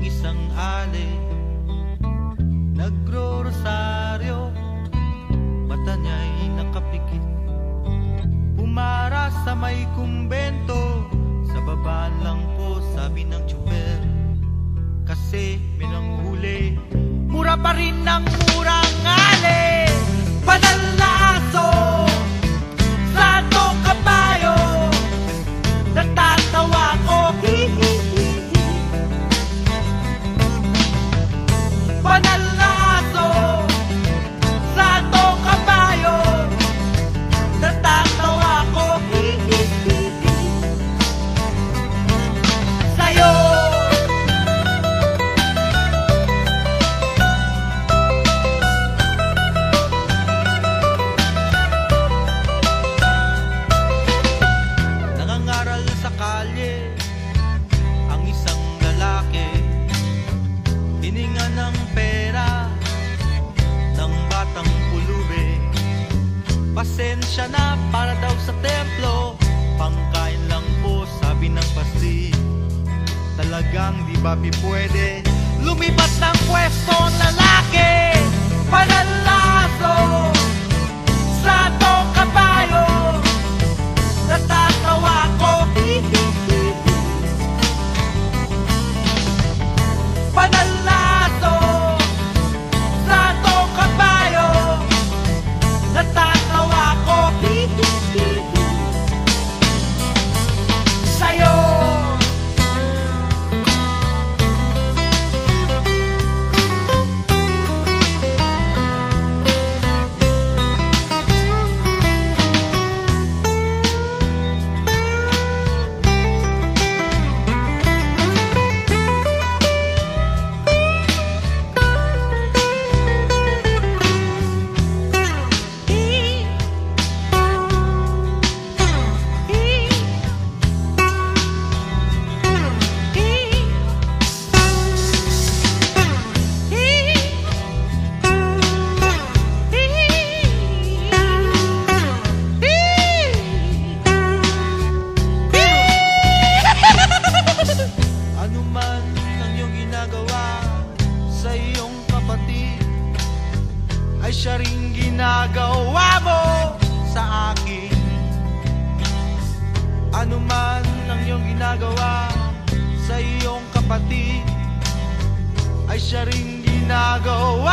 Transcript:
isang ali Nagro-rosaryo Mata niya'y nakapikit. Pumara sa may kumbento Sa baba lang po sabi ng tsuper. Kasi may nanghuli Mura pa rin ng murang ali Pasensya na para daw sa templo. Pangkain lang po sabi ng pasti Talagang di ba pwede Lumipat ng pwesto ay siya ring ginagawa mo sa akin. Ano man ang iyong ginagawa sa iyong kapatid ay siya ring ginagawa